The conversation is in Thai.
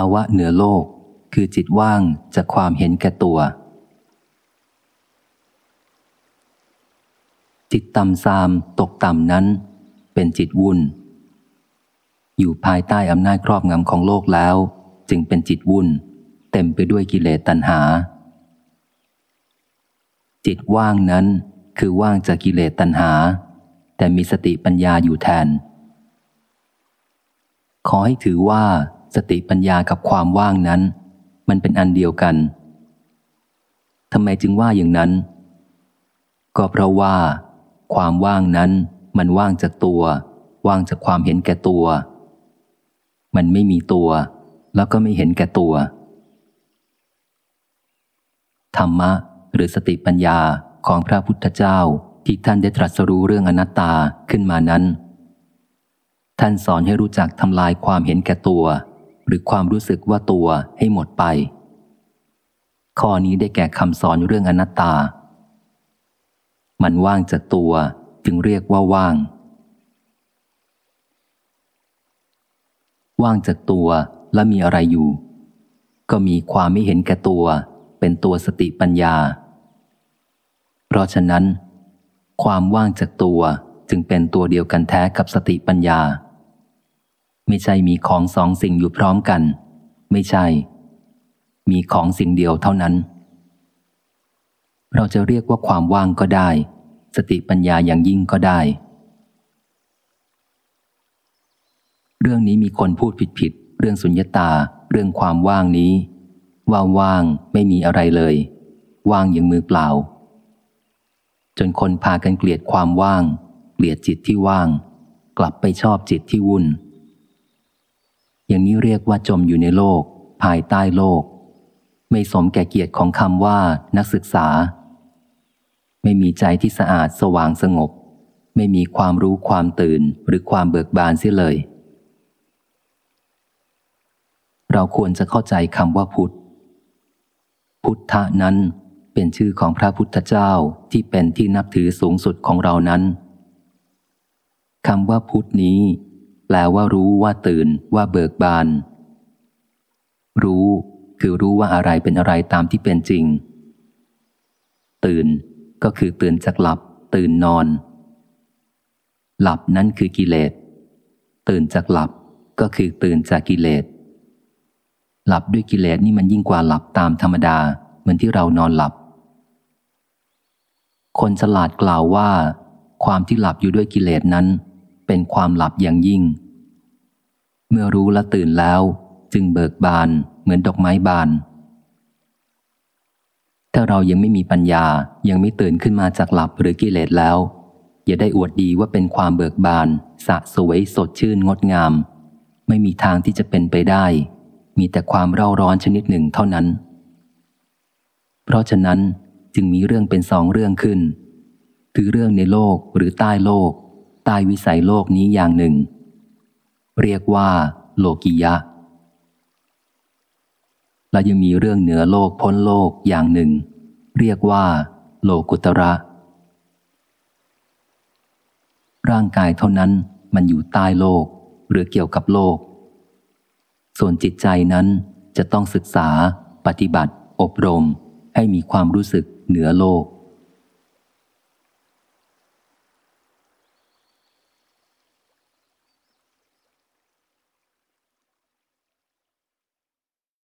าวะเหนือโลก คือจิตว่างจากความเห็นแก่ตัว จิตต่ำซามตกต่ำนั้น เป็นจิตวุ่น อยู่ภายใต้อำนาจครอบงำของโลกแล้ว จึงเป็นจิตวุ่น เต็มไปด้วยกิเลสตัณหา จิตว่างนั้นคือว่างจากกิเลสตัณหา แต่มีสติปัญญาอยู่แทน ขอให้ถือว่า สติปัญญากับความว่างนั้น มันเป็นอันเดียวกันทำไมจึงว่าอย่างนั้น ก็เพราะว่า ความว่างนั้น มันว่างจากตัว ว่างจากความเห็นแก่ตัว มันไม่มีตัว แล้วก็ไม่เห็นแก่ตัว ธรรมะ หรือสติปัญญาของพระพุทธเจ้าที่ท่านได้ตรัสรู้เรื่องอนัตตาขึ้นมานั้น ท่านสอนให้รู้จักทำลายความเห็นแก่ตัว หรือความรู้สึกว่าตัวให้หมดไป ข้อนี้ได้แก่คำสอนเรื่องอนัตตา มันว่างจากตัวจึงเรียกว่าว่าง ว่างจากตัวและมีอะไรอยู่ ก็มีความไม่เห็นแก่ตัว เป็นตัวสติปัญญา เพราะฉะนั้น ความว่างจากตัวจึงเป็นตัวเดียวกันแท้กับสติปัญญา ไม่ใช่มีของสองสิ่งอยู่พร้อมกัน ไม่ใช่ มีของสิ่งเดียวเท่านั้น เราจะเรียกว่าความว่างก็ได้ สติปัญญาอย่างยิ่งก็ได้ เรื่องนี้มีคนพูดผิดๆเรื่องสุญญตา เรื่องความว่างนี้ ว่าว่างไม่มีอะไรเลย ว่างอย่างมือเปล่า จนคนพากันเกลียดความว่าง เกลียดจิตที่ว่าง กลับไปชอบจิตที่วุ่น อย่างนี้เรียกว่าจมอยู่ในโลก ภายใต้โลก ไม่สมแก่เกียรติของคำว่า นักศึกษา ไม่มีใจที่สะอาดสว่างสงบ ไม่มีความรู้ความตื่นหรือความเบิกบานเสียเลย เราควรจะเข้าใจคำว่าพุทธ พุทธะนั้นเป็นชื่อของพระพุทธเจ้าที่เป็นที่นับถือสูงสุดของเรานั้นคำว่าพุทธนี้ แปลว่ารู้ว่าตื่นว่าเบิกบาน รู้คือรู้ว่าอะไรเป็นอะไรตามที่เป็นจริง ตื่นก็คือตื่นจากหลับ ตื่นนอน หลับนั้นคือกิเลส ตื่นจากหลับก็คือตื่นจากกิเลส หลับด้วยกิเลสนี่มันยิ่งกว่าหลับตามธรรมดา เหมือนที่เรานอนหลับ คนฉลาดกล่าวว่า ความที่หลับอยู่ด้วยกิเลสนั้น เป็นความหลับอย่างยิ่ง เมื่อรู้และตื่นแล้ว จึงเบิกบานเหมือนดอกไม้บาน ถ้าเรายังไม่มีปัญญายังไม่ตื่นขึ้นมาจากหลับหรือกิเลสแล้ว อย่าได้อวดดีว่าเป็นความเบิกบานสะสวยสดชื่นงดงาม ไม่มีทางที่จะเป็นไปได้ มีแต่ความเร่าร้อนชนิดหนึ่งเท่านั้น เพราะฉะนั้นจึงมีเรื่องเป็นสองเรื่องขึ้นคือเรื่องในโลกหรือใต้โลก ใต้วิสัยโลกนี้อย่างหนึ่ง เรียกว่า โลกิยะ และยังมีเรื่องเหนือโลกพ้นโลกอย่างหนึ่ง เรียกว่า โลกุตระ ร่างกายเท่านั้นมันอยู่ใต้โลกหรือเกี่ยวกับโลก ส่วนจิตใจนั้นจะต้องศึกษา ปฏิบัติ อบรม ให้มีความรู้สึกเหนือโลก